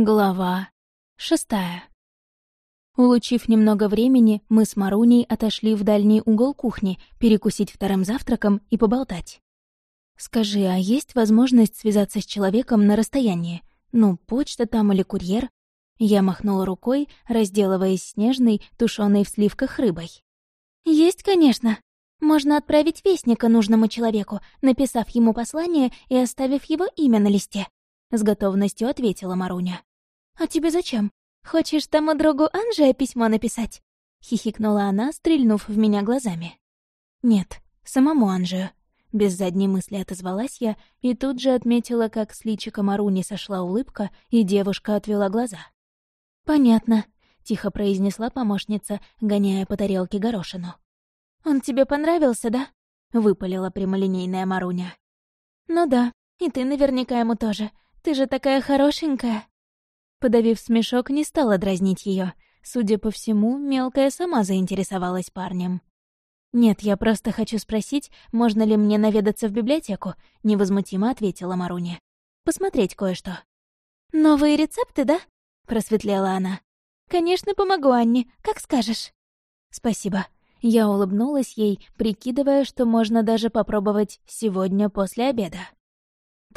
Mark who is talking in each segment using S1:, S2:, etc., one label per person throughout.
S1: Глава шестая. Улучив немного времени, мы с Маруней отошли в дальний угол кухни, перекусить вторым завтраком и поболтать. «Скажи, а есть возможность связаться с человеком на расстоянии? Ну, почта там или курьер?» Я махнула рукой, разделываясь снежной, тушеной в сливках рыбой.
S2: «Есть, конечно. Можно отправить вестника нужному человеку, написав ему послание и оставив его имя на листе», — с готовностью ответила Маруня. «А тебе зачем? Хочешь тому другу Анже письмо написать?» — хихикнула она, стрельнув в меня глазами.
S1: «Нет, самому Анжею». Без задней мысли отозвалась я и тут же отметила, как с личика Маруни сошла улыбка, и девушка отвела глаза.
S2: «Понятно», —
S1: тихо произнесла помощница, гоняя по тарелке горошину.
S2: «Он тебе понравился, да?»
S1: — выпалила прямолинейная Маруня.
S2: «Ну да, и ты наверняка ему тоже. Ты же такая хорошенькая».
S1: Подавив смешок, не стала дразнить ее. Судя по всему, мелкая сама заинтересовалась парнем. «Нет, я просто хочу спросить, можно ли мне наведаться в библиотеку?» — невозмутимо ответила Маруня. «Посмотреть кое-что».
S2: «Новые рецепты, да?» — просветлела она. «Конечно, помогу Анне, как скажешь».
S1: «Спасибо». Я улыбнулась ей, прикидывая, что можно даже попробовать сегодня после обеда.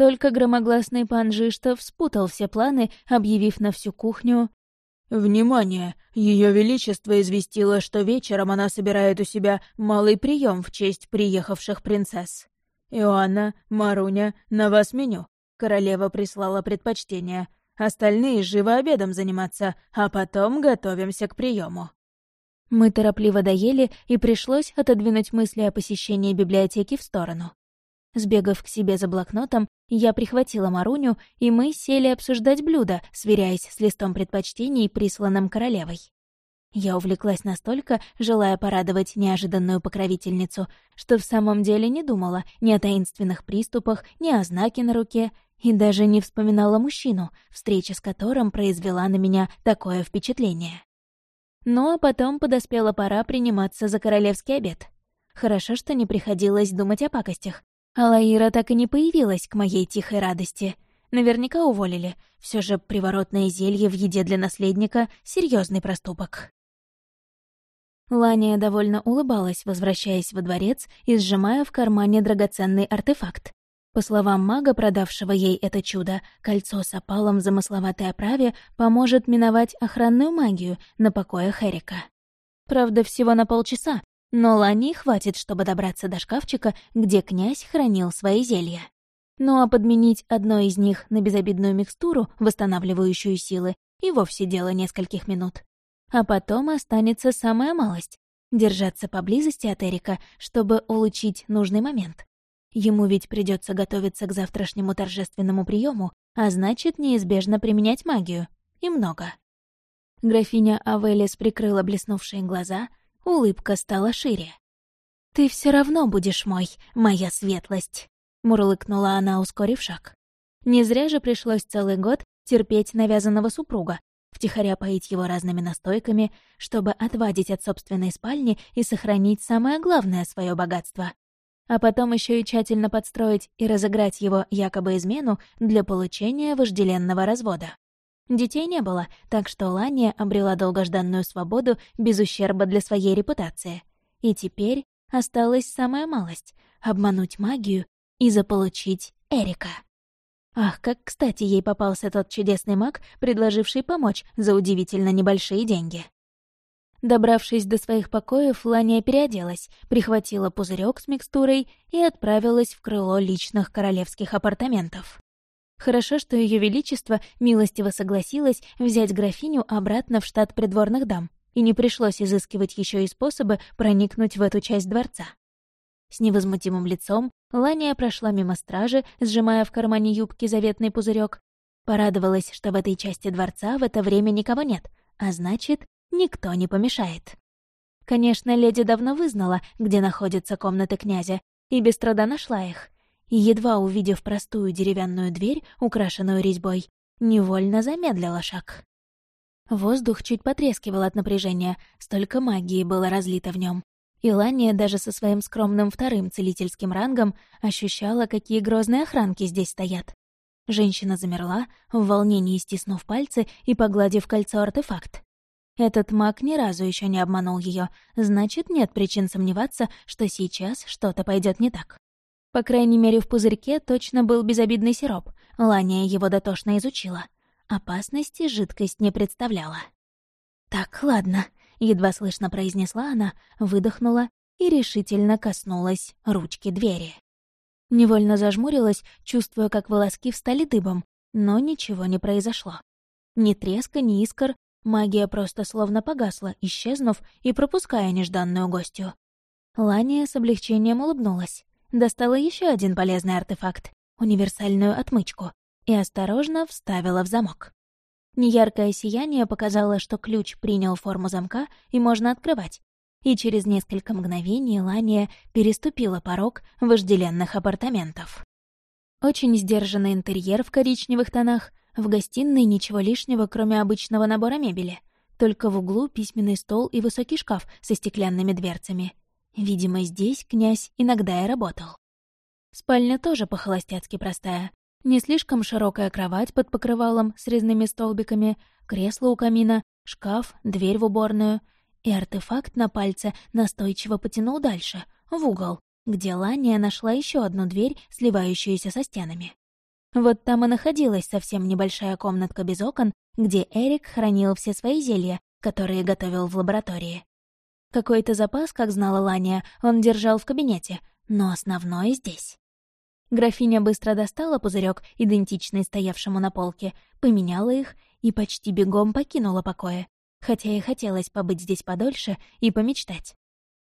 S1: Только громогласный пан Жиштов спутал все планы, объявив на всю кухню
S3: «Внимание! Ее Величество известило, что вечером она собирает у себя малый прием в честь приехавших принцесс. Иоанна, Маруня, на вас меню. Королева прислала предпочтение. Остальные живо обедом заниматься, а потом готовимся к приему.
S1: Мы торопливо доели, и пришлось отодвинуть мысли о посещении библиотеки в сторону. Сбегав к себе за блокнотом, я прихватила Маруню, и мы сели обсуждать блюда, сверяясь с листом предпочтений, присланным королевой. Я увлеклась настолько, желая порадовать неожиданную покровительницу, что в самом деле не думала ни о таинственных приступах, ни о знаке на руке, и даже не вспоминала мужчину, встреча с которым произвела на меня такое впечатление. Ну а потом подоспела пора приниматься за королевский обед. Хорошо, что не приходилось думать о пакостях, Алаира так и не появилась к моей тихой радости. Наверняка уволили. Все же приворотное зелье в еде для наследника — серьезный проступок. Лания довольно улыбалась, возвращаясь во дворец и сжимая в кармане драгоценный артефакт. По словам мага, продавшего ей это чудо, кольцо с опалом в замысловатой оправе поможет миновать охранную магию на покоях Эрика. Правда, всего на полчаса, но Лани хватит, чтобы добраться до шкафчика, где князь хранил свои зелья. Ну а подменить одно из них на безобидную микстуру, восстанавливающую силы, и вовсе дело нескольких минут. А потом останется самая малость — держаться поблизости от Эрика, чтобы улучшить нужный момент. Ему ведь придется готовиться к завтрашнему торжественному приему, а значит, неизбежно применять магию. И много. Графиня Авелис прикрыла блеснувшие глаза — Улыбка стала шире. «Ты все равно будешь мой, моя светлость», — мурлыкнула она, ускорив шаг. Не зря же пришлось целый год терпеть навязанного супруга, втихаря поить его разными настойками, чтобы отвадить от собственной спальни и сохранить самое главное свое богатство. А потом еще и тщательно подстроить и разыграть его якобы измену для получения вожделенного развода. Детей не было, так что Лания обрела долгожданную свободу без ущерба для своей репутации. И теперь осталась самая малость — обмануть магию и заполучить Эрика. Ах, как кстати ей попался тот чудесный маг, предложивший помочь за удивительно небольшие деньги. Добравшись до своих покоев, Лания переоделась, прихватила пузырек с микстурой и отправилась в крыло личных королевских апартаментов. Хорошо, что Ее Величество милостиво согласилось взять графиню обратно в штат придворных дам, и не пришлось изыскивать еще и способы проникнуть в эту часть дворца. С невозмутимым лицом Лания прошла мимо стражи, сжимая в кармане юбки заветный пузырек. Порадовалась, что в этой части дворца в это время никого нет, а значит, никто не помешает. Конечно, леди давно вызнала, где находятся комнаты князя, и без труда нашла их и, едва увидев простую деревянную дверь, украшенную резьбой, невольно замедлила шаг. Воздух чуть потрескивал от напряжения, столько магии было разлито в нем. И Лания даже со своим скромным вторым целительским рангом ощущала, какие грозные охранки здесь стоят. Женщина замерла, в волнении стиснув пальцы и погладив кольцо-артефакт. Этот маг ни разу еще не обманул ее, значит, нет причин сомневаться, что сейчас что-то пойдет не так. По крайней мере, в пузырьке точно был безобидный сироп. Лания его дотошно изучила. Опасности жидкость не представляла. «Так, ладно», — едва слышно произнесла она, выдохнула и решительно коснулась ручки двери. Невольно зажмурилась, чувствуя, как волоски встали дыбом, но ничего не произошло. Ни треска, ни искр, магия просто словно погасла, исчезнув и пропуская нежданную гостью. Лания с облегчением улыбнулась, достала еще один полезный артефакт — универсальную отмычку, и осторожно вставила в замок. Неяркое сияние показало, что ключ принял форму замка и можно открывать, и через несколько мгновений Лания переступила порог вожделенных апартаментов. Очень сдержанный интерьер в коричневых тонах, в гостиной ничего лишнего, кроме обычного набора мебели. Только в углу письменный стол и высокий шкаф со стеклянными дверцами. Видимо, здесь князь иногда и работал. Спальня тоже по-холостяцки простая. Не слишком широкая кровать под покрывалом с резными столбиками, кресло у камина, шкаф, дверь в уборную — и артефакт на пальце настойчиво потянул дальше, в угол, где Лания нашла еще одну дверь, сливающуюся со стенами. Вот там и находилась совсем небольшая комнатка без окон, где Эрик хранил все свои зелья, которые готовил в лаборатории. Какой-то запас, как знала Лания, он держал в кабинете, но основное здесь. Графиня быстро достала пузырек, идентичный стоявшему на полке, поменяла их и почти бегом покинула покоя, хотя и хотелось побыть здесь подольше и помечтать.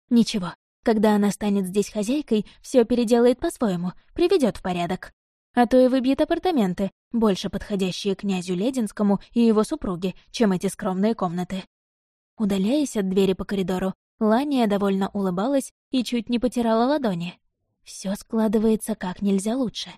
S1: Ничего, когда она станет здесь хозяйкой, все переделает по-своему, приведет в порядок. А то и выбьет апартаменты, больше подходящие князю Лединскому и его супруге, чем эти скромные комнаты. Удаляясь от двери по коридору, Лания довольно улыбалась и чуть не потирала ладони. Все складывается как нельзя лучше.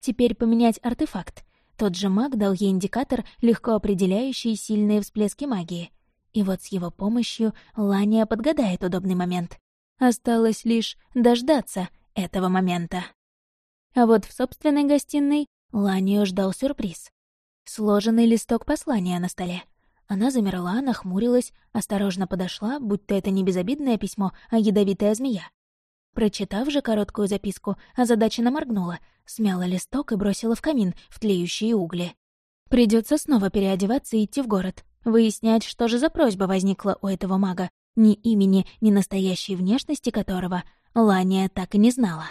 S1: Теперь поменять артефакт, тот же маг дал ей индикатор, легко определяющий сильные всплески магии. И вот с его помощью Лания подгадает удобный момент. Осталось лишь дождаться этого момента. А вот в собственной гостиной Ланию ждал сюрприз. Сложенный листок послания на столе. Она замерла, нахмурилась, осторожно подошла, будто это не безобидное письмо, а ядовитая змея. Прочитав же короткую записку, озадаченно моргнула, смяла листок и бросила в камин, в тлеющие угли. Придется снова переодеваться и идти в город, выяснять, что же за просьба возникла у этого мага, ни имени, ни настоящей внешности которого Лания так и не знала.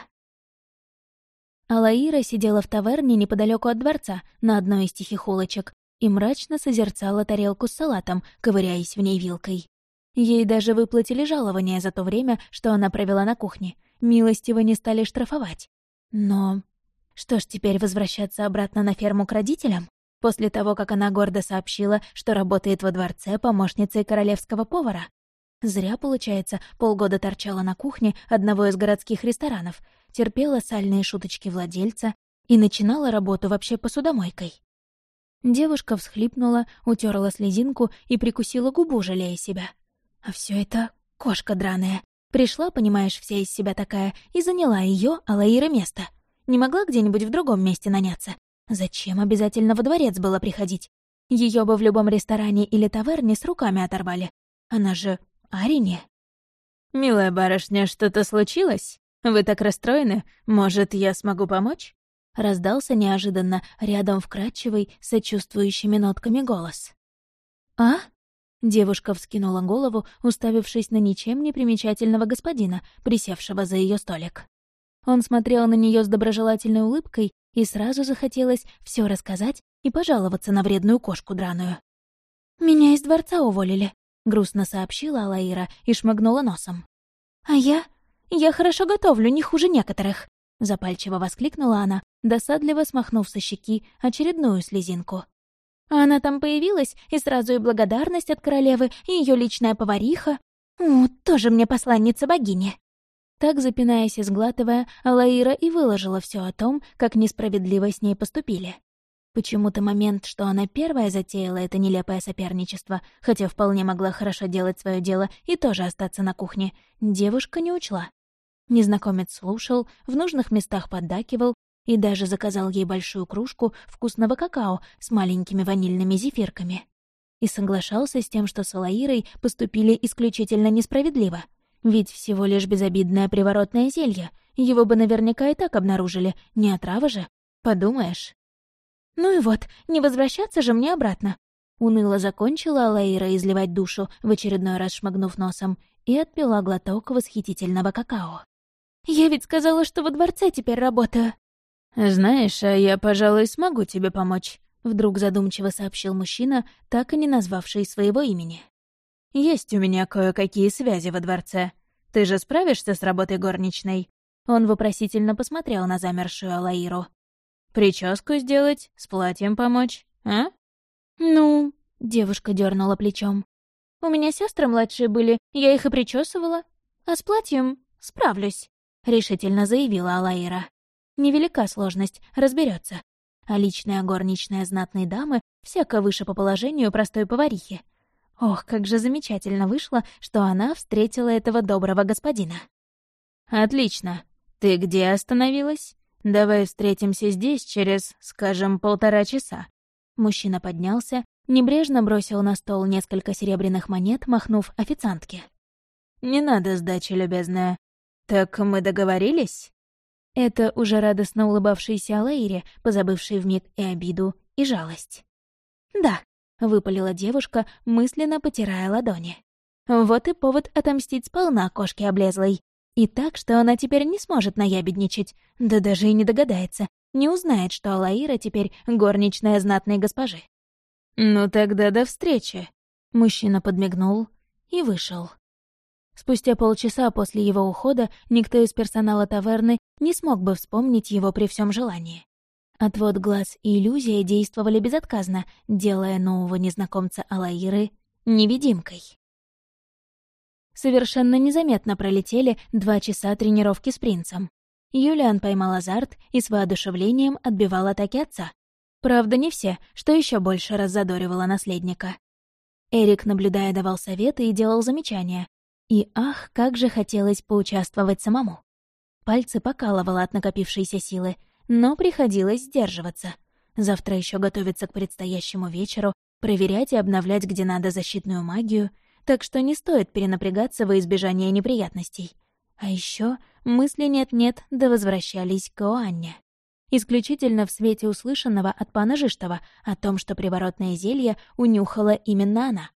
S1: Алаира сидела в таверне неподалеку от дворца, на одной из тихих улочек, и мрачно созерцала тарелку с салатом, ковыряясь в ней вилкой. Ей даже выплатили жалование за то время, что она провела на кухне. Милостиво не стали штрафовать. Но... Что ж, теперь возвращаться обратно на ферму к родителям? После того, как она гордо сообщила, что работает во дворце помощницей королевского повара? Зря, получается, полгода торчала на кухне одного из городских ресторанов, терпела сальные шуточки владельца и начинала работу вообще посудомойкой. Девушка всхлипнула, утерла слезинку и прикусила губу, жалея себя. А все это кошка драная. Пришла, понимаешь, вся из себя такая, и заняла ее Алаира место. Не могла где-нибудь в другом месте наняться. Зачем обязательно во дворец было приходить? Ее бы в любом ресторане или таверне с руками оторвали. Она же Арине.
S3: «Милая барышня, что-то случилось? Вы так расстроены? Может, я смогу помочь?»
S1: Раздался неожиданно рядом вкрадчивый, сочувствующими нотками голос. «А?» Девушка вскинула голову, уставившись на ничем не примечательного господина, присевшего за ее столик. Он смотрел на нее с доброжелательной улыбкой, и сразу захотелось все рассказать и пожаловаться на вредную кошку драную. «Меня из дворца уволили», — грустно сообщила Алаира и шмыгнула носом. «А я? Я хорошо готовлю, не хуже некоторых», — запальчиво воскликнула она, досадливо смахнув со щеки очередную слезинку. А она там появилась, и сразу и благодарность от королевы, и ее личная повариха. О, тоже мне посланница богини. Так, запинаясь и сглатывая, Алаира и выложила все о том, как несправедливо с ней поступили. Почему-то момент, что она первая затеяла это нелепое соперничество, хотя вполне могла хорошо делать свое дело и тоже остаться на кухне, девушка не учла. Незнакомец слушал, в нужных местах поддакивал, и даже заказал ей большую кружку вкусного какао с маленькими ванильными зефирками. И соглашался с тем, что с Алаирой поступили исключительно несправедливо. Ведь всего лишь безобидное приворотное зелье, его бы наверняка и так обнаружили, не отрава же, подумаешь. Ну и вот, не возвращаться же мне обратно. Уныло закончила Алаира изливать душу, в очередной раз шмыгнув носом, и отпила глоток восхитительного какао. «Я ведь сказала, что во дворце теперь работаю».
S3: «Знаешь, а я, пожалуй, смогу тебе помочь», — вдруг задумчиво сообщил мужчина, так и не назвавший своего имени. «Есть у меня кое-какие связи во дворце. Ты же справишься с работой горничной?» Он вопросительно посмотрел на замершую Алаиру. «Прическу сделать? С платьем помочь? А?»
S1: «Ну...» — девушка дернула плечом. «У меня сестры младшие были, я их и причесывала. А с платьем справлюсь», — решительно заявила Алаира. «Невелика сложность, разберется. А личная горничная знатной дамы всяко выше по положению простой поварихи. Ох, как же замечательно вышло, что она встретила этого доброго господина».
S3: «Отлично. Ты где остановилась? Давай встретимся здесь через, скажем, полтора часа.
S1: Мужчина поднялся, небрежно бросил на стол несколько серебряных монет, махнув официантке.
S3: «Не надо сдачи, любезная. Так мы договорились?»
S1: Это уже радостно улыбавшийся Алаире, позабывший вмиг и обиду, и жалость. «Да», — выпалила девушка, мысленно потирая ладони. «Вот и повод отомстить сполна кошке облезлой. И так, что она теперь не сможет наябедничать, да даже и не догадается, не узнает, что Алаира теперь горничная знатной госпожи.
S3: «Ну тогда до встречи!»
S1: Мужчина подмигнул и вышел. Спустя полчаса после его ухода никто из персонала таверны не смог бы вспомнить его при всем желании. Отвод глаз и иллюзия действовали безотказно, делая нового незнакомца Алаиры невидимкой. Совершенно незаметно пролетели два часа тренировки с принцем. Юлиан поймал азарт и с воодушевлением отбивал атаки отца. Правда, не все, что еще больше раззадоривало наследника. Эрик, наблюдая, давал советы и делал замечания. И ах, как же хотелось поучаствовать самому. Пальцы покалывало от накопившейся силы, но приходилось сдерживаться. Завтра еще готовиться к предстоящему вечеру, проверять и обновлять где надо защитную магию, так что не стоит перенапрягаться во избежание неприятностей. А еще мысли нет-нет да возвращались к Оанне. Исключительно в свете услышанного от пана Жиштова о том, что приворотное зелье унюхала именно она.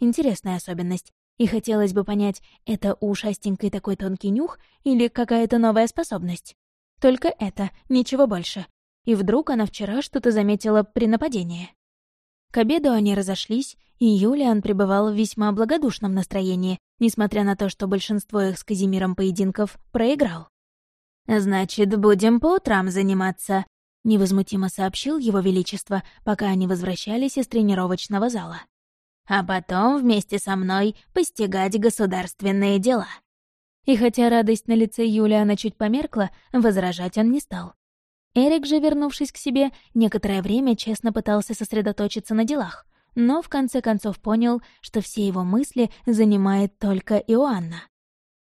S1: Интересная особенность. И хотелось бы понять, это у ушастенькой такой тонкий нюх или какая-то новая способность. Только это, ничего больше. И вдруг она вчера что-то заметила при нападении. К обеду они разошлись, и Юлиан пребывал в весьма благодушном настроении, несмотря на то, что большинство их с Казимиром поединков проиграл. «Значит, будем по утрам заниматься», — невозмутимо сообщил его величество, пока они возвращались из тренировочного зала. «А потом вместе со мной постигать государственные дела». И хотя радость на лице Юлиана чуть померкла, возражать он не стал. Эрик же, вернувшись к себе, некоторое время честно пытался сосредоточиться на делах, но в конце концов понял, что все его мысли занимает только Иоанна.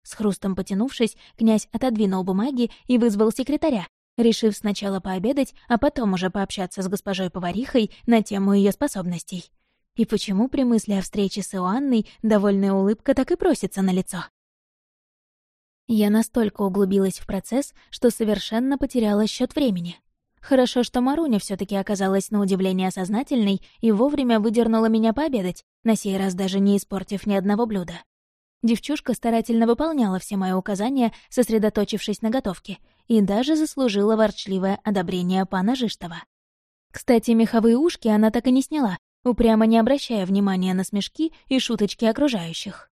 S1: С хрустом потянувшись, князь отодвинул бумаги и вызвал секретаря, решив сначала пообедать, а потом уже пообщаться с госпожой-поварихой на тему ее способностей. И почему при мысли о встрече с Иоанной довольная улыбка так и просится на лицо? Я настолько углубилась в процесс, что совершенно потеряла счет времени. Хорошо, что Маруня все таки оказалась на удивление сознательной и вовремя выдернула меня пообедать, на сей раз даже не испортив ни одного блюда. Девчушка старательно выполняла все мои указания, сосредоточившись на готовке, и даже заслужила ворчливое одобрение пана Жиштова. Кстати, меховые ушки она так и не сняла, упрямо не обращая внимания на смешки и шуточки окружающих.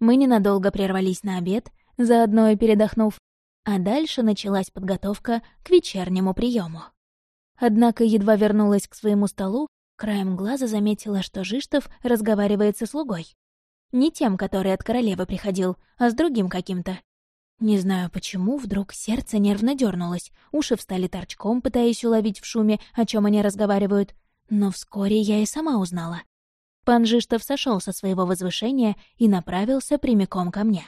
S1: Мы ненадолго прервались на обед — заодно и передохнув, а дальше началась подготовка к вечернему приему. Однако едва вернулась к своему столу, краем глаза заметила, что Жиштов разговаривает со слугой. Не тем, который от королевы приходил, а с другим каким-то. Не знаю почему, вдруг сердце нервно дернулось, уши встали торчком, пытаясь уловить в шуме, о чем они разговаривают, но вскоре я и сама узнала. Пан Жиштов сошел со своего возвышения и направился прямиком ко мне.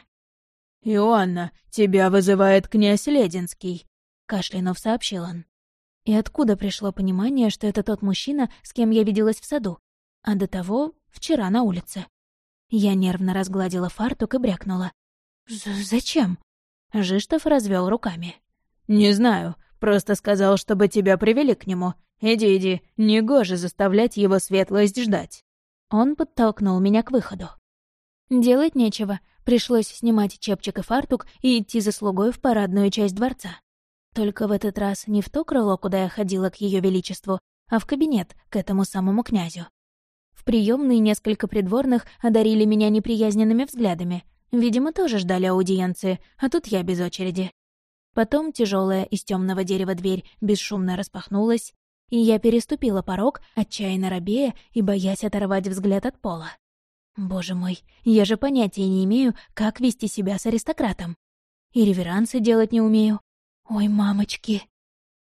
S3: «Иоанна, тебя вызывает князь Лединский».
S1: — кашлянув сообщил он. И откуда пришло понимание, что это тот мужчина, с кем я виделась в саду? А до того — вчера на улице. Я нервно разгладила фартук и брякнула. «Зачем?» Жиштов развел руками.
S3: «Не знаю. Просто сказал, чтобы тебя привели к нему. Иди, иди. Негоже заставлять его светлость ждать».
S1: Он подтолкнул меня к выходу. Делать нечего. Пришлось снимать чепчик и фартук и идти за слугой в парадную часть дворца. Только в этот раз не в то крыло, куда я ходила к Ее Величеству, а в кабинет, к этому самому князю. В приемной несколько придворных одарили меня неприязненными взглядами. Видимо, тоже ждали аудиенции, а тут я без очереди. Потом тяжелая из темного дерева дверь бесшумно распахнулась, и я переступила порог, отчаянно робея и боясь оторвать взгляд от пола. Боже мой, я же понятия не имею, как вести себя с аристократом. И реверансы делать не умею. Ой, мамочки.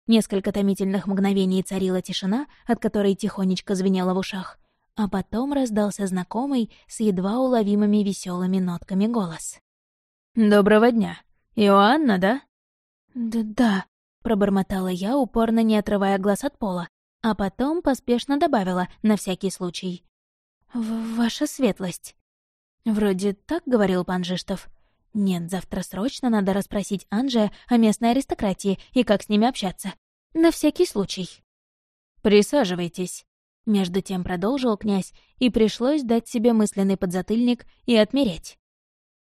S1: Несколько томительных мгновений царила тишина, от которой тихонечко звенело в ушах, а потом раздался знакомый с едва уловимыми веселыми нотками голос.
S3: «Доброго дня. Иоанна, да?»
S1: «Да-да», — пробормотала я, упорно не отрывая глаз от пола, а потом поспешно добавила, на всякий случай. «Ваша светлость». «Вроде так говорил пан Жиштов». «Нет, завтра срочно надо расспросить Анжея о местной аристократии и как с ними общаться. На всякий случай».
S3: «Присаживайтесь», — между тем продолжил князь, и пришлось дать себе мысленный подзатыльник и отмереть.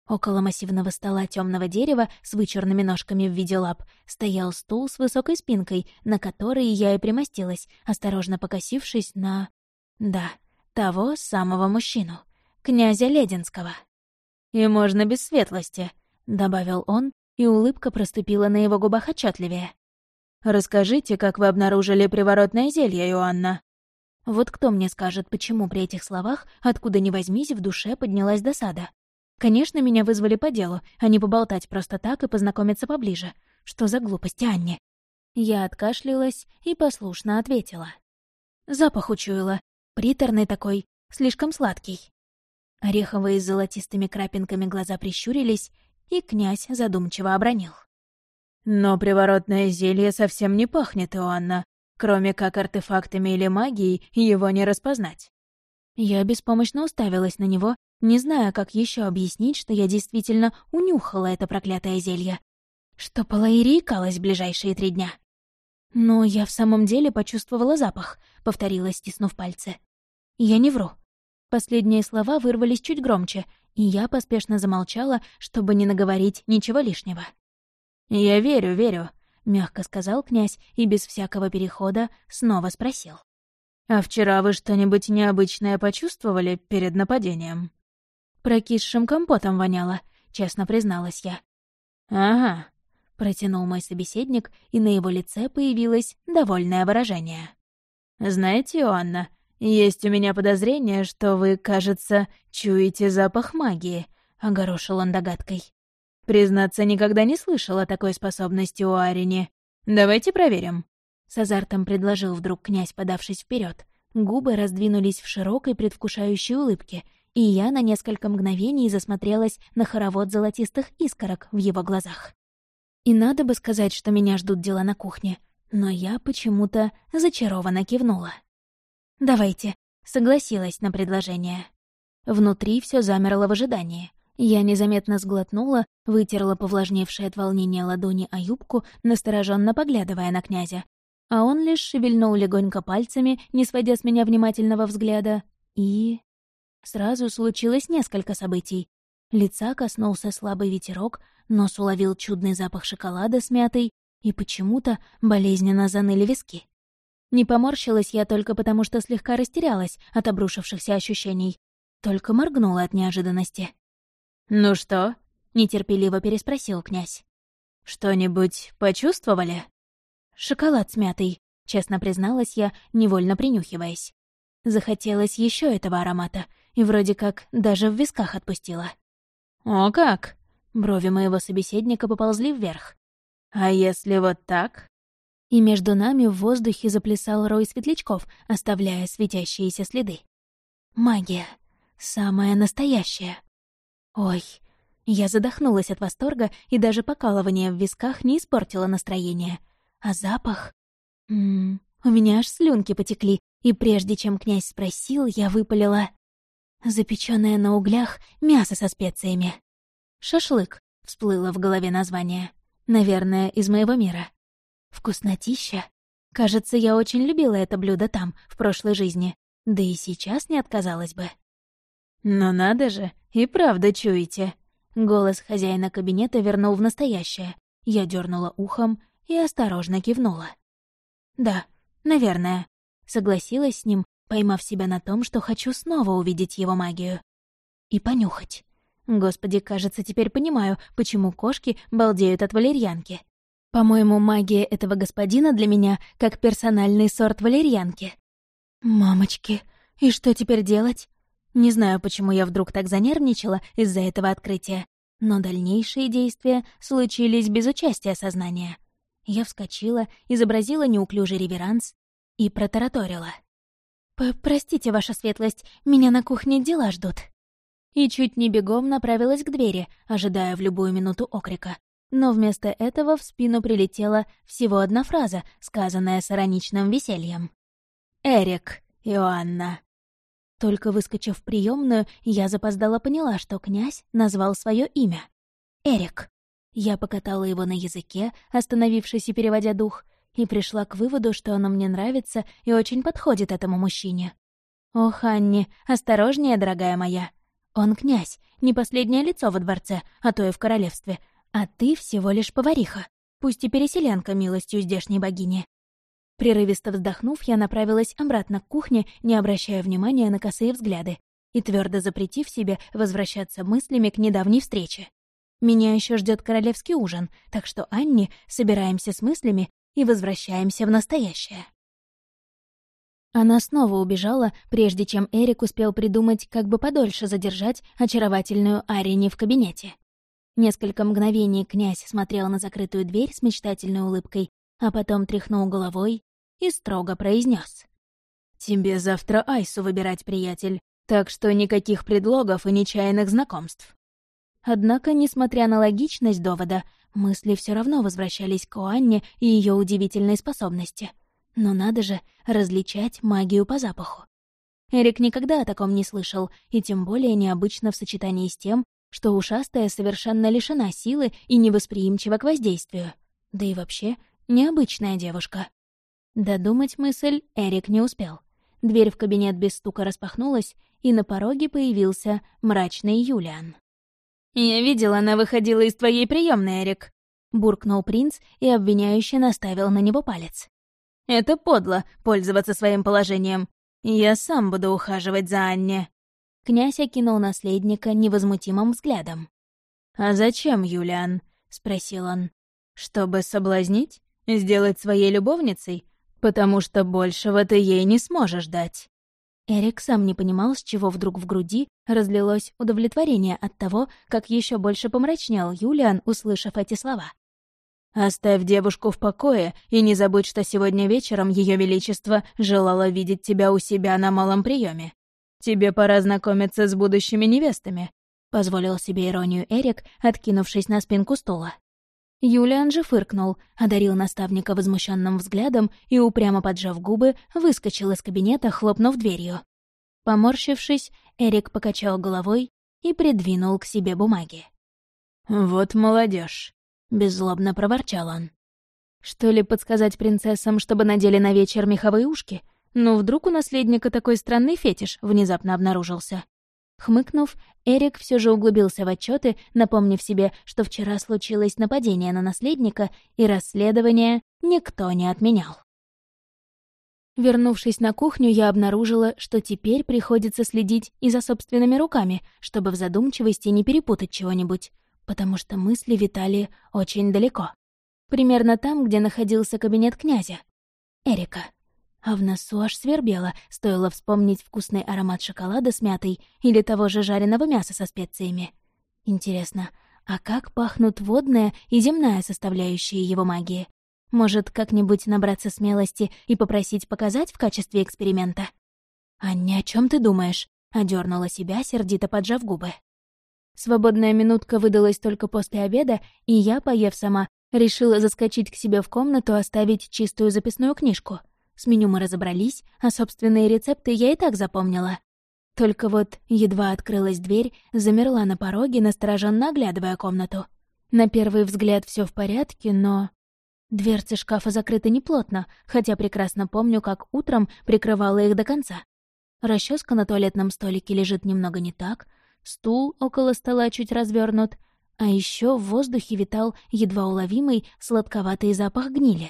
S1: Около массивного стола темного дерева с вычурными ножками в виде лап стоял стул с высокой спинкой, на который я и примостилась, осторожно покосившись на... Да, того самого мужчину, князя Лединского.
S3: «И можно без светлости», — добавил он, и улыбка проступила на его губах отчетливее. «Расскажите, как вы обнаружили приворотное зелье, Иоанна?»
S1: Вот кто мне скажет, почему при этих словах, откуда ни возьмись, в душе поднялась досада. Конечно, меня вызвали по делу, а не поболтать просто так и познакомиться поближе. Что за глупость, Анне? Я откашлялась и послушно ответила. Запах учуяла. Приторный такой, слишком сладкий. Ореховые с золотистыми крапинками глаза прищурились, и князь задумчиво обронил.
S3: «Но приворотное зелье совсем не пахнет, Иоанна. Кроме как артефактами или магией, его не распознать».
S1: Я беспомощно уставилась на него, не зная, как еще объяснить, что я действительно унюхала это проклятое зелье. Что Палаири икалась в ближайшие три дня. «Но я в самом деле почувствовала запах», — повторила, стиснув пальцы. «Я не вру». Последние слова вырвались чуть громче, и я поспешно замолчала, чтобы не наговорить ничего лишнего.
S3: «Я верю, верю», — мягко сказал князь и без всякого перехода снова спросил. «А вчера вы что-нибудь необычное почувствовали перед нападением?»
S1: Прокисшим компотом воняло, честно призналась я.
S3: «Ага», —
S1: протянул мой собеседник, и на его лице появилось довольное выражение.
S3: «Знаете, Иоанна, есть у меня подозрение, что вы, кажется, чуете запах магии», — огорошил он догадкой. «Признаться, никогда не слышал о такой способности у Арини. Давайте проверим».
S1: С азартом предложил вдруг князь, подавшись вперед. Губы раздвинулись в широкой предвкушающей улыбке — и я на несколько мгновений засмотрелась на хоровод золотистых искорок в его глазах. И надо бы сказать, что меня ждут дела на кухне, но я почему-то зачарованно кивнула. «Давайте», — согласилась на предложение. Внутри все замерло в ожидании. Я незаметно сглотнула, вытерла повлажневшие от волнения ладони о юбку, настороженно поглядывая на князя. А он лишь шевельнул легонько пальцами, не сводя с меня внимательного взгляда, и... Сразу случилось несколько событий. Лица коснулся слабый ветерок, нос уловил чудный запах шоколада с мятой, и почему-то болезненно заныли виски. Не поморщилась я только потому, что слегка растерялась от обрушившихся ощущений. Только моргнула от неожиданности.
S3: «Ну что?»
S1: — нетерпеливо переспросил князь.
S3: «Что-нибудь почувствовали?»
S1: «Шоколад с мятой», — честно призналась я, невольно принюхиваясь. Захотелось еще этого аромата, и вроде как даже в висках отпустила.
S3: «О как!»
S1: Брови моего собеседника поползли вверх.
S3: «А если вот так?»
S1: И между нами в воздухе заплясал рой светлячков, оставляя светящиеся следы. Магия. Самая настоящая. Ой, Я задохнулась от восторга, и даже покалывание в висках не испортило настроение. А запах... М -м, у меня аж слюнки потекли, и прежде чем князь спросил, я выпалила... Запечённое на углях мясо со специями. «Шашлык», — всплыло в голове название. «Наверное, из моего мира». «Вкуснотища». Кажется, я очень любила это блюдо там, в прошлой жизни. Да и сейчас не отказалась бы.
S3: «Но надо же, и правда чуете».
S1: Голос хозяина кабинета вернул в настоящее. Я дернула ухом и осторожно кивнула. «Да, наверное», — согласилась с ним, поймав себя на том, что хочу снова увидеть его магию. И понюхать. Господи, кажется, теперь понимаю, почему кошки балдеют от валерьянки. По-моему, магия этого господина для меня как персональный сорт валерьянки. Мамочки, и что теперь делать? Не знаю, почему я вдруг так занервничала из-за этого открытия, но дальнейшие действия случились без участия сознания. Я вскочила, изобразила неуклюжий реверанс и протараторила. «Простите, ваша светлость, меня на кухне дела ждут». И чуть не бегом направилась к двери, ожидая в любую минуту окрика. Но вместо этого в спину прилетела всего одна фраза, сказанная с ироничным весельем. «Эрик, Иоанна». Только выскочив в приемную, я запоздала поняла, что князь назвал свое имя. «Эрик». Я покатала его на языке, остановившись и переводя дух, и пришла к выводу, что оно мне нравится и очень подходит этому мужчине. «Ох, Анни, осторожнее, дорогая моя. Он князь, не последнее лицо во дворце, а то и в королевстве, а ты всего лишь повариха, пусть и переселенка милостью здешней богини». Прерывисто вздохнув, я направилась обратно к кухне, не обращая внимания на косые взгляды, и твердо запретив себе возвращаться мыслями к недавней встрече. Меня еще ждет королевский ужин, так что, Анни, собираемся с мыслями и возвращаемся в настоящее. Она снова убежала, прежде чем Эрик успел придумать, как бы подольше задержать очаровательную Арини в кабинете. Несколько мгновений князь смотрел на закрытую дверь с мечтательной улыбкой, а потом тряхнул головой и строго произнес: «Тебе завтра Айсу выбирать, приятель, так что никаких предлогов и нечаянных знакомств». Однако, несмотря на логичность довода, Мысли все равно возвращались к Оанне и ее удивительной способности. Но надо же различать магию по запаху. Эрик никогда о таком не слышал, и тем более необычно в сочетании с тем, что ушастая совершенно лишена силы и невосприимчива к воздействию. Да и вообще, необычная девушка. Додумать мысль Эрик не успел. Дверь в кабинет без стука распахнулась, и на пороге появился мрачный Юлиан. «Я видел, она выходила из твоей приемной, Эрик», — буркнул принц и обвиняюще наставил на него палец. «Это подло — пользоваться своим положением. Я сам буду ухаживать за Анне». Князь окинул наследника невозмутимым взглядом. «А зачем, Юлиан?» — спросил он. «Чтобы соблазнить? Сделать своей любовницей? Потому что большего ты ей не сможешь дать». Эрик сам не понимал, с чего вдруг в груди разлилось удовлетворение от того, как еще больше помрачнел Юлиан, услышав эти слова. «Оставь девушку в покое и не забудь, что сегодня вечером Ее Величество желало видеть тебя у себя на малом приеме. Тебе пора знакомиться с будущими невестами», — позволил себе иронию Эрик, откинувшись на спинку стула. Юлиан же фыркнул, одарил наставника возмущенным взглядом и, упрямо поджав губы, выскочил из кабинета, хлопнув дверью. Поморщившись, Эрик покачал головой и придвинул к себе бумаги. «Вот молодежь, беззлобно проворчал он. «Что ли подсказать принцессам, чтобы надели на вечер меховые ушки? Ну, вдруг у наследника такой странный фетиш внезапно обнаружился?» Хмыкнув, Эрик все же углубился в отчеты, напомнив себе, что вчера случилось нападение на наследника, и расследование никто не отменял. Вернувшись на кухню, я обнаружила, что теперь приходится следить и за собственными руками, чтобы в задумчивости не перепутать чего-нибудь, потому что мысли витали очень далеко. Примерно там, где находился кабинет князя. Эрика. А в носу аж свербело, стоило вспомнить вкусный аромат шоколада с мятой или того же жареного мяса со специями. Интересно, а как пахнут водная и земная составляющие его магии? Может, как-нибудь набраться смелости и попросить показать в качестве эксперимента? «Аня, о чем ты думаешь?» — одернула себя, сердито поджав губы. Свободная минутка выдалась только после обеда, и я, поев сама, решила заскочить к себе в комнату, оставить чистую записную книжку. С меню мы разобрались, а собственные рецепты я и так запомнила. Только вот едва открылась дверь, замерла на пороге, настороженно оглядывая комнату. На первый взгляд все в порядке, но... Дверцы шкафа закрыты неплотно, хотя прекрасно помню, как утром прикрывала их до конца. Расческа на туалетном столике лежит немного не так, стул около стола чуть развернут, а еще в воздухе витал едва уловимый сладковатый запах гнили,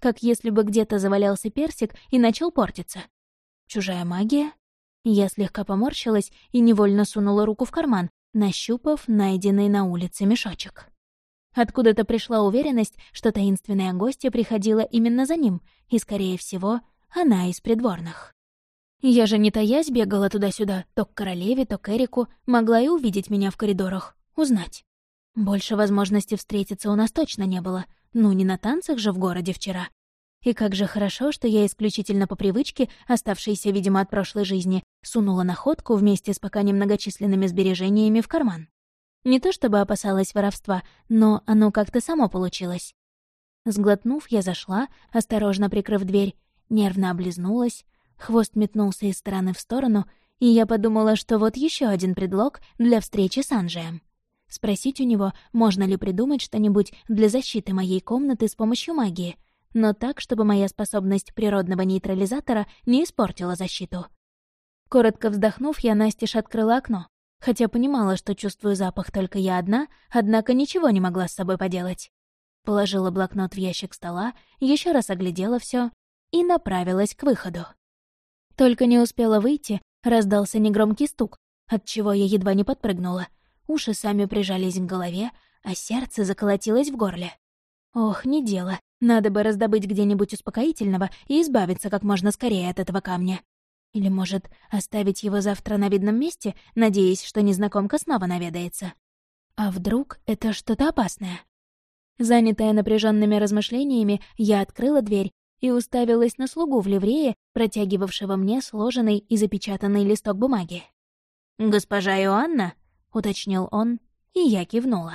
S1: как если бы где-то завалялся персик и начал портиться. Чужая магия? Я слегка поморщилась и невольно сунула руку в карман, нащупав найденный на улице мешочек. Откуда-то пришла уверенность, что таинственная гостья приходила именно за ним, и, скорее всего, она из придворных. Я же не таясь бегала туда-сюда, то к королеве, то к Эрику, могла и увидеть меня в коридорах, узнать. Больше возможности встретиться у нас точно не было, ну не на танцах же в городе вчера. И как же хорошо, что я исключительно по привычке, оставшейся, видимо, от прошлой жизни, сунула находку вместе с пока немногочисленными сбережениями в карман. Не то чтобы опасалась воровства, но оно как-то само получилось. Сглотнув, я зашла, осторожно прикрыв дверь, нервно облизнулась, Хвост метнулся из стороны в сторону, и я подумала, что вот еще один предлог для встречи с Анжеем. Спросить у него, можно ли придумать что-нибудь для защиты моей комнаты с помощью магии, но так, чтобы моя способность природного нейтрализатора не испортила защиту. Коротко вздохнув, я настежь открыла окно, хотя понимала, что чувствую запах только я одна, однако ничего не могла с собой поделать. Положила блокнот в ящик стола, еще раз оглядела все и направилась к выходу. Только не успела выйти, раздался негромкий стук, от чего я едва не подпрыгнула. Уши сами прижались к голове, а сердце заколотилось в горле. Ох, не дело. Надо бы раздобыть где-нибудь успокоительного и избавиться как можно скорее от этого камня. Или, может, оставить его завтра на видном месте, надеясь, что незнакомка снова наведается. А вдруг это что-то опасное? Занятая напряженными размышлениями, я открыла дверь и уставилась на слугу в ливрее, протягивавшего мне сложенный и запечатанный листок бумаги. «Госпожа Иоанна?» — уточнил он, и я кивнула.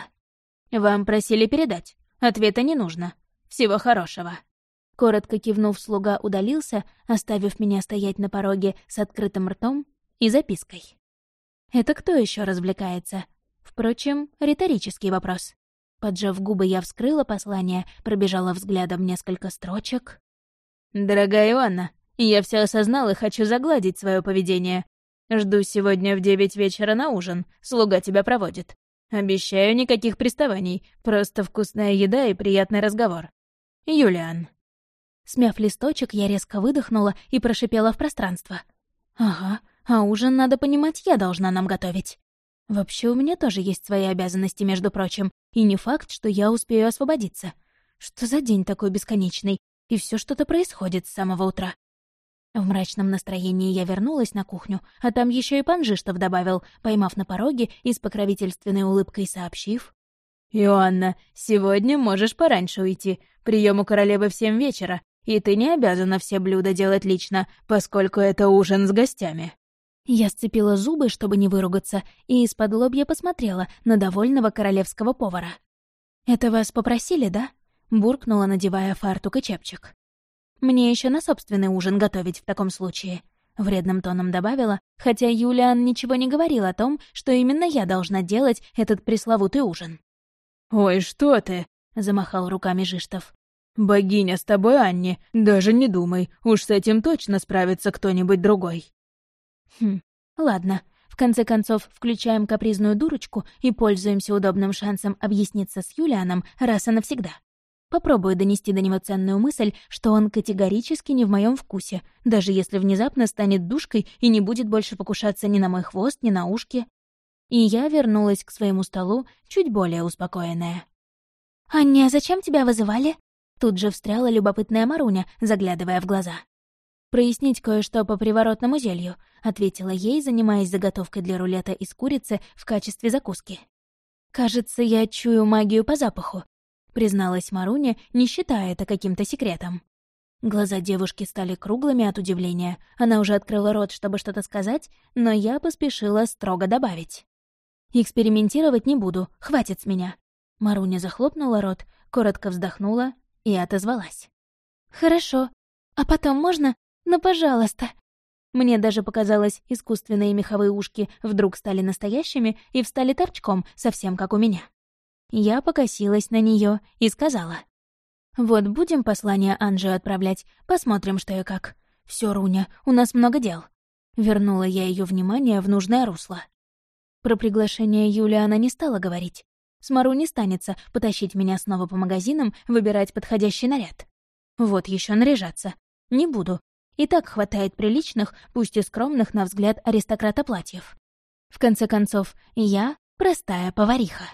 S1: «Вам просили передать. Ответа не нужно. Всего хорошего». Коротко кивнув, слуга удалился, оставив меня стоять на пороге с открытым ртом и запиской. «Это кто еще развлекается?» Впрочем, риторический вопрос. Поджав губы, я вскрыла послание, пробежала взглядом несколько строчек. «Дорогая Иоанна, я все осознал и хочу загладить свое поведение. Жду сегодня в девять вечера на ужин, слуга тебя проводит. Обещаю никаких приставаний, просто вкусная еда и приятный разговор. Юлиан». Смяв листочек, я резко выдохнула и прошипела в пространство. «Ага, а ужин, надо понимать, я должна нам готовить. Вообще, у меня тоже есть свои обязанности, между прочим, и не факт, что я успею освободиться. Что за день такой бесконечный? и все что-то происходит с самого утра. В мрачном настроении я вернулась на кухню, а там еще и пан Жиштов добавил, поймав на пороге и с покровительственной улыбкой сообщив. «Иоанна, сегодня можешь пораньше уйти. Прием у королевы в семь вечера, и ты не обязана все блюда делать лично, поскольку это ужин с гостями». Я сцепила зубы, чтобы не выругаться, и из-под лобья посмотрела на довольного королевского повара. «Это вас попросили, да?» буркнула, надевая фартук и чепчик. «Мне еще на собственный ужин готовить в таком случае», — вредным тоном добавила, хотя Юлиан ничего не говорил о том, что именно я должна делать этот пресловутый ужин.
S3: «Ой, что ты!» — замахал руками Жиштов. «Богиня с тобой, Анни, даже не думай, уж с этим точно справится кто-нибудь другой».
S1: «Хм, ладно, в конце концов, включаем капризную дурочку и пользуемся удобным шансом объясниться с Юлианом раз и навсегда. Попробую донести до него ценную мысль, что он категорически не в моем вкусе, даже если внезапно станет душкой и не будет больше покушаться ни на мой хвост, ни на ушки. И я вернулась к своему столу, чуть более успокоенная. «Анне, а зачем тебя вызывали?» Тут же встряла любопытная Маруня, заглядывая в глаза. «Прояснить кое-что по приворотному зелью», — ответила ей, занимаясь заготовкой для рулета из курицы в качестве закуски. «Кажется, я чую магию по запаху призналась Маруня, не считая это каким-то секретом. Глаза девушки стали круглыми от удивления. Она уже открыла рот, чтобы что-то сказать, но я поспешила строго добавить. Экспериментировать не буду, хватит с меня. Маруня захлопнула рот, коротко вздохнула и отозвалась.
S2: «Хорошо. А потом можно? Ну, пожалуйста».
S1: Мне даже показалось, искусственные меховые ушки вдруг стали настоящими и встали торчком, совсем как у меня. Я покосилась на нее и сказала. «Вот будем послание Анже отправлять, посмотрим, что и как. Все, Руня, у нас много дел». Вернула я ее внимание в нужное русло. Про приглашение Юли она не стала говорить. С Мару не станется потащить меня снова по магазинам, выбирать подходящий наряд. Вот еще наряжаться. Не буду. И так хватает приличных, пусть и скромных на взгляд аристократа платьев. В конце концов, я простая повариха.